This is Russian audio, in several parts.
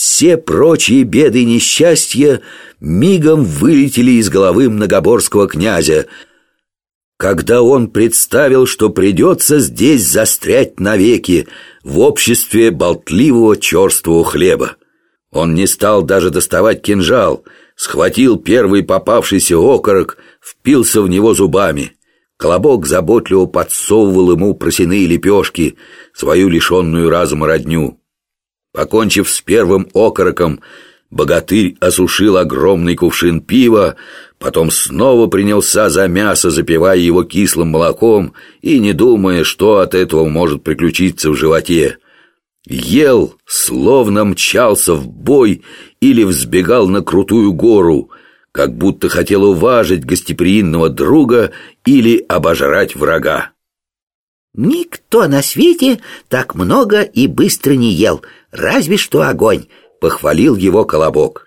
все прочие беды и несчастья мигом вылетели из головы многоборского князя, когда он представил, что придется здесь застрять навеки в обществе болтливого черствого хлеба. Он не стал даже доставать кинжал, схватил первый попавшийся окорок, впился в него зубами. Колобок заботливо подсовывал ему просяные лепешки, свою лишенную разума родню. Покончив с первым окороком, богатырь осушил огромный кувшин пива, потом снова принялся за мясо, запивая его кислым молоком и не думая, что от этого может приключиться в животе. Ел, словно мчался в бой или взбегал на крутую гору, как будто хотел уважить гостеприимного друга или обожрать врага. Никто на свете так много и быстро не ел, разве что огонь, похвалил его колобок.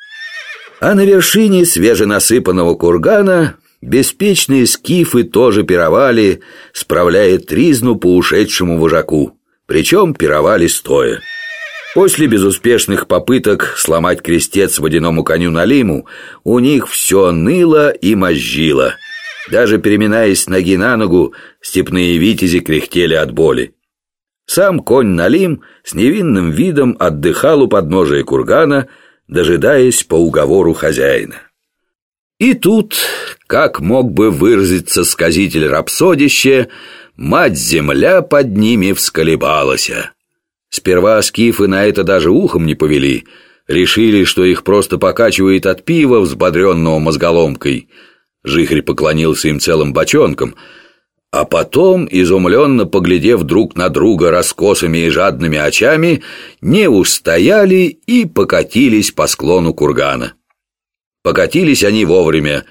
А на вершине свеженасыпанного кургана беспечные скифы тоже пировали, справляя тризну по ушедшему вожаку, причем пировали стоя. После безуспешных попыток сломать крестец водяному коню Налиму, у них все ныло и мозжило – даже переминаясь ноги на ногу, степные витязи кряхтели от боли. Сам конь Налим с невинным видом отдыхал у подножия кургана, дожидаясь по уговору хозяина. И тут, как мог бы выразиться сказитель рапсодище, мать-земля под ними всколебалась. Сперва скифы на это даже ухом не повели, решили, что их просто покачивает от пива, взбодренного мозголомкой – Жихарь поклонился им целым бочонком, а потом, изумленно поглядев друг на друга раскосыми и жадными очами, не устояли и покатились по склону кургана. Покатились они вовремя.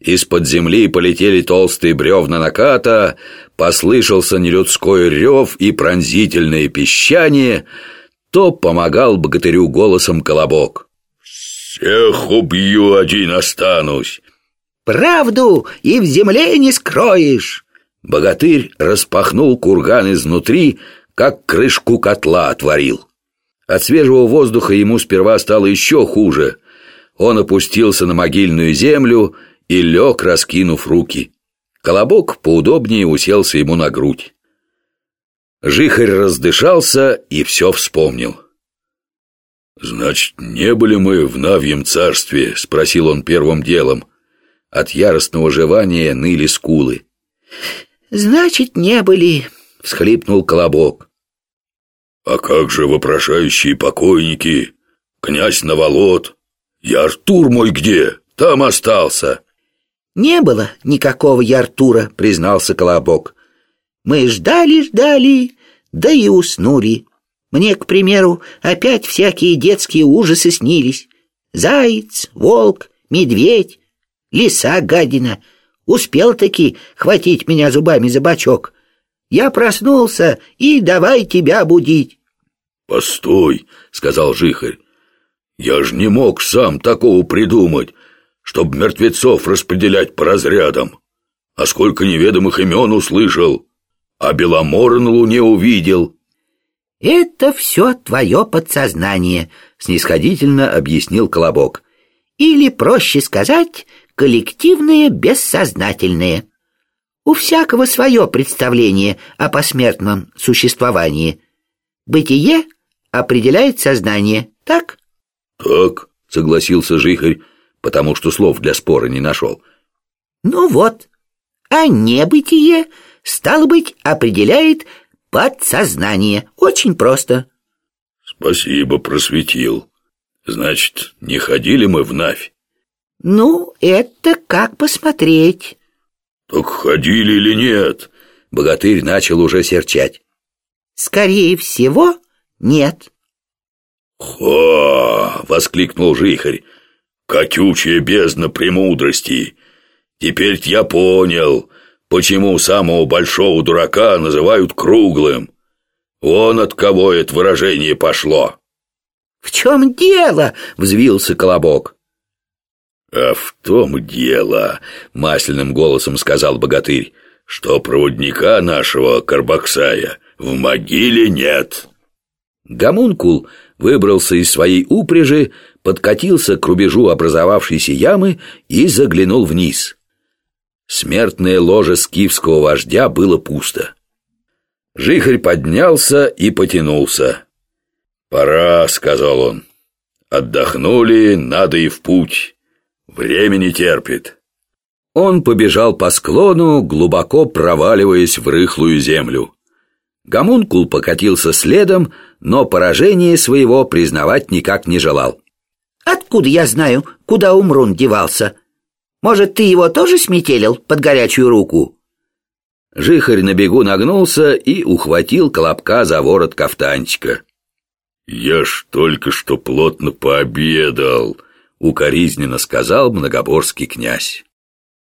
Из-под земли полетели толстые бревна наката, послышался нелюдской рев и пронзительное пищание, то помогал богатырю голосом колобок. «Всех убью, один останусь!» Правду и в земле не скроешь. Богатырь распахнул курган изнутри, как крышку котла отворил. От свежего воздуха ему сперва стало еще хуже. Он опустился на могильную землю и лег, раскинув руки. Колобок поудобнее уселся ему на грудь. Жихарь раздышался и все вспомнил. «Значит, не были мы в Навьем царстве?» — спросил он первым делом. От яростного жевания ныли скулы. «Значит, не были», — всхлипнул Колобок. «А как же вопрошающие покойники? Князь Наволод? Я Артур мой где? Там остался». «Не было никакого я Артура», — признался Колобок. «Мы ждали-ждали, да и уснули. Мне, к примеру, опять всякие детские ужасы снились. Заяц, волк, медведь, Лиса гадина успел-таки хватить меня зубами за бочок. Я проснулся и давай тебя будить. «Постой», — сказал Жихарь, — «я ж не мог сам такого придумать, чтоб мертвецов распределять по разрядам. А сколько неведомых имен услышал, а Беломора на луне увидел». «Это все твое подсознание», — снисходительно объяснил Колобок. «Или, проще сказать, коллективное бессознательное. У всякого свое представление о посмертном существовании. Бытие определяет сознание, так? Так, согласился Жихарь, потому что слов для спора не нашел. Ну вот, а небытие, стало быть, определяет подсознание. Очень просто. Спасибо, просветил. Значит, не ходили мы в Навь? Ну, это как посмотреть. Так ходили или нет? Богатырь начал уже серчать. Скорее всего, нет. «Хо!» — воскликнул Жихарь. «Котючая бездна премудрости! теперь я понял, почему самого большого дурака называют круглым. Вон от кого это выражение пошло!» «В чем дело?» — взвился Колобок. «А в том дело», — масляным голосом сказал богатырь, «что проводника нашего Карбаксая в могиле нет». Гомункул выбрался из своей упряжи, подкатился к рубежу образовавшейся ямы и заглянул вниз. Смертное ложе скифского вождя было пусто. Жихарь поднялся и потянулся. «Пора», — сказал он. «Отдохнули, надо и в путь. Время не терпит». Он побежал по склону, глубоко проваливаясь в рыхлую землю. Гомункул покатился следом, но поражение своего признавать никак не желал. «Откуда я знаю, куда Умрун девался? Может, ты его тоже сметелил под горячую руку?» Жихарь на бегу нагнулся и ухватил Колобка за ворот кафтанчика. «Я ж только что плотно пообедал», — укоризненно сказал многоборский князь.